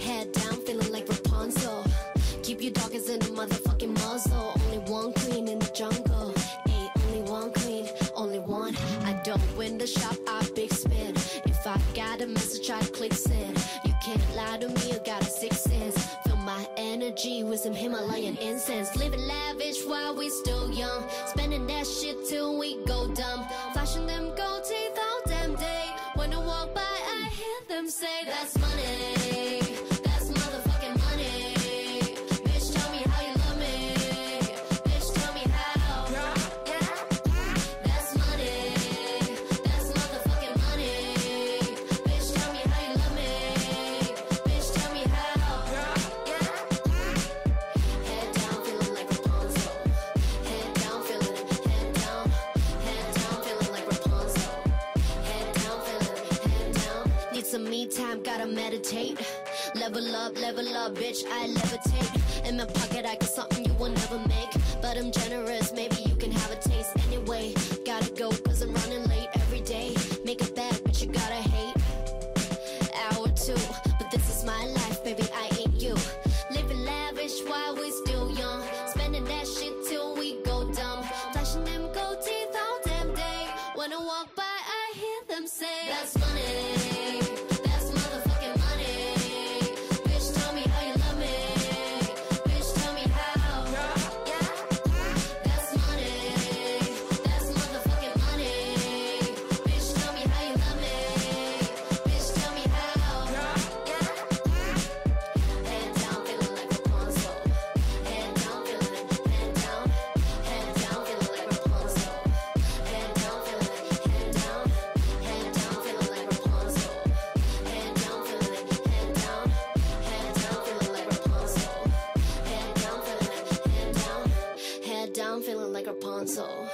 Head down, feeling like Rapunzel. Keep your dog in a motherfucking muzzle. Only one queen in the jungle. Hey, only one queen, only one. I don't win the shop, I big spin. If I got a message, I click send. You can't lie to me, you got a six sense. Fill my energy with some Himalayan incense. Living lavish while we still young. Spending that shit till we go dumb. Flashing them gold teeth all damn day. When I walk by, I hear them say, That's some me time, gotta meditate. Level up, level up, bitch, I levitate. In my pocket, I got something you will never make. But I'm generous, maybe you can have a taste. Anyway, gotta go, cause I'm running late every day. Make it bad, but you gotta hate hour two. But this is my life, baby, I ain't you. Living lavish while we still young. Spending that shit till we go dumb. Flashing them gold teeth all damn day. When I walk by, I hear them say, That's like Rapunzel.